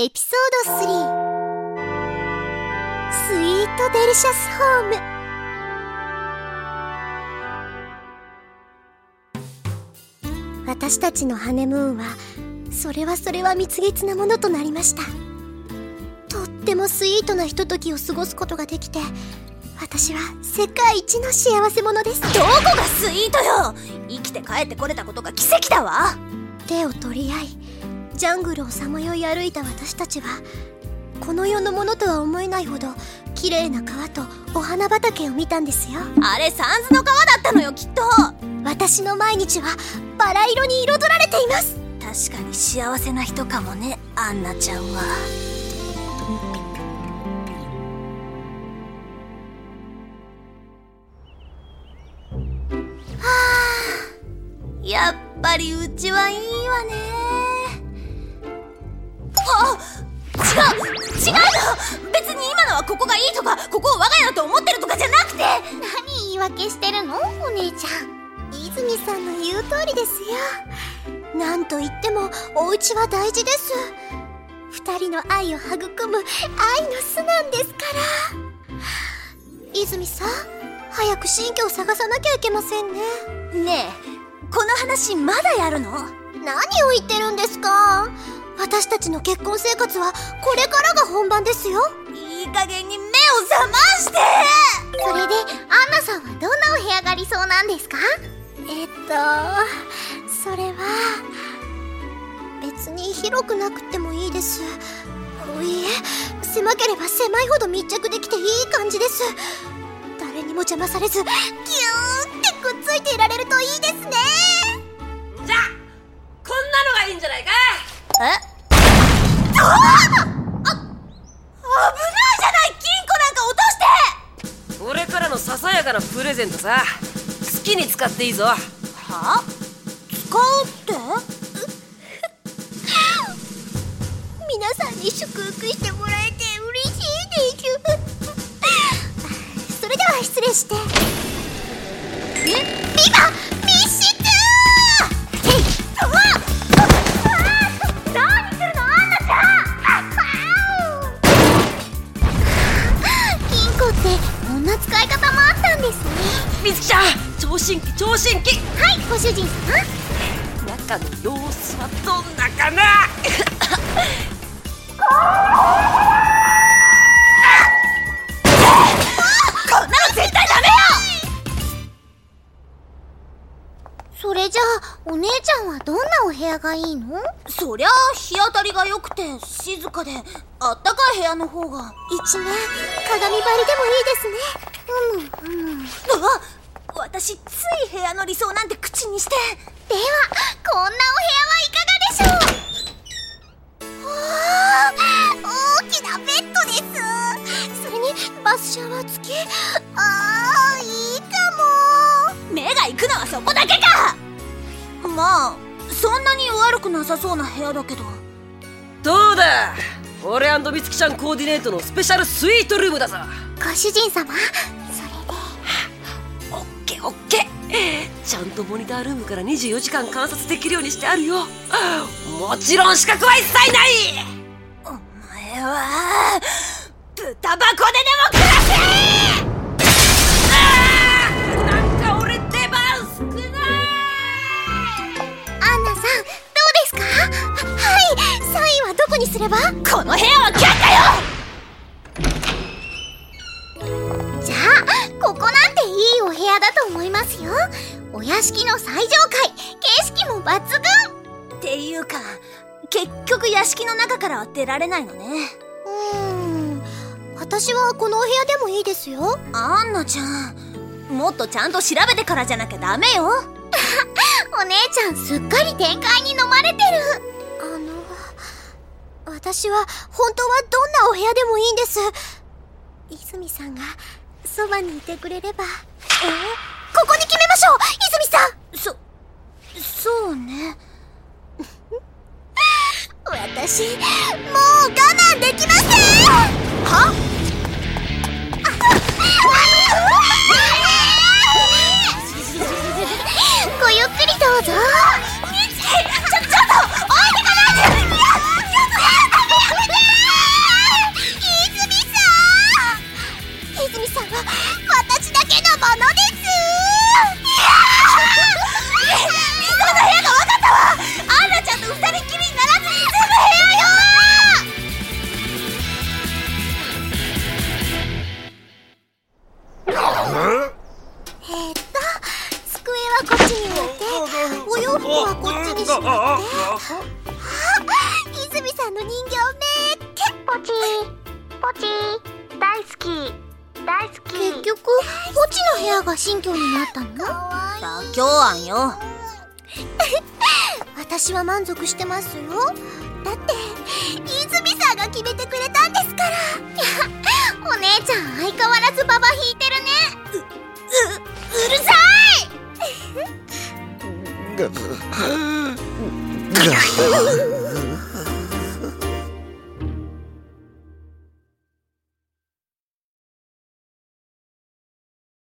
エピソード3スイートデリシャスホーム。私たちのハネムーンはそれはそれは蜜月なものとなりました。とってもスイートなひとときを過ごすことができて私は世界一の幸せ者です。どこがスイートよ！生きて帰ってこれたことが奇跡だわ！手を取り合いジャングルをさまよい歩いた私たちはこの世のものとは思えないほど綺麗な川とお花畑を見たんですよ。あれサンズの川だったのよきっと。私の毎日はバラ色に彩られています。確かに幸せな人かもねアンナちゃんは。はあやっぱりうちはいいわね。あ違う違うの別に今のはここがいいとかここを我が家だと思ってるとかじゃなくて。何言い訳してるの？お姉ちゃん。泉さんの言う通りですよ。なんと言ってもお家は大事です。二人の愛を育む愛の巣なんですから。泉さん早く新居を探さなきゃいけませんね。ねえこの話まだやるの？何を言ってるんですか？私たちの結婚生活はこれからが本番ですよ。いい加減に目を覚まして！それでアンナさんはどんなお部屋が理想なんですか？えっとそれは別に広くなくてもいいです。いいえ狭ければ狭いほど密着できていい感じです。誰にも邪魔されずギューってくっついていられるといいですねささやかなプレゼントさ。好きに使っていいぞ。は使うって？皆さんに祝福してもらえて嬉しいです。それでは失礼して。ビバ主人。様中の様子はどんなかな？こんなの絶対ダメよ。それじゃあお姉ちゃんはどんなお部屋がいいの？そりゃ日当たりが良くて静かであったかい部屋の方が。一面鏡張りでもいいですね。うむうむあ私つい部屋の理想なんて口にして。ではこんなお部屋はいかがでしょう。わあ大きなベッドです。それにバスシャワー付き。あーいいかも。目が行くのはそこだけか。まあそんなに悪くなさそうな部屋だけど。どうだ。俺美月ちゃんコーディネートのスペシャルスイートルームだぞ。ご主人様ちゃんとモニタールームから24時間観察できるようにしてあるよ。もちろん資格は一切ない。お前は豚箱ででも暮らせなんか俺出番少ない。アンナさんどうですか？はいサインはどこにすれば？この部屋は却下よいお部屋だと思いますよお屋敷の最上階。景色も抜群。っていうか結局屋敷の中からは出られないのね。うーん。私はこのお部屋でもいいですよ。アンナちゃん。もっとちゃんと調べてからじゃなきゃダメよ。お姉ちゃんすっかり展開に飲まれてる。あの私は本当はどんなお部屋でもいいんです。泉さんがそばにいてくれれば。え？ここに決めましょう泉さん。そそうね。私もう我慢できませんえっと机はこっちに置いてお洋服はこっちにしまって。あ泉さんの人形めっけポチポチ大好き大好き結局ポチの部屋が新居になったの妥協案よ私は満足してますよだって泉さんが決めてくれ 으아.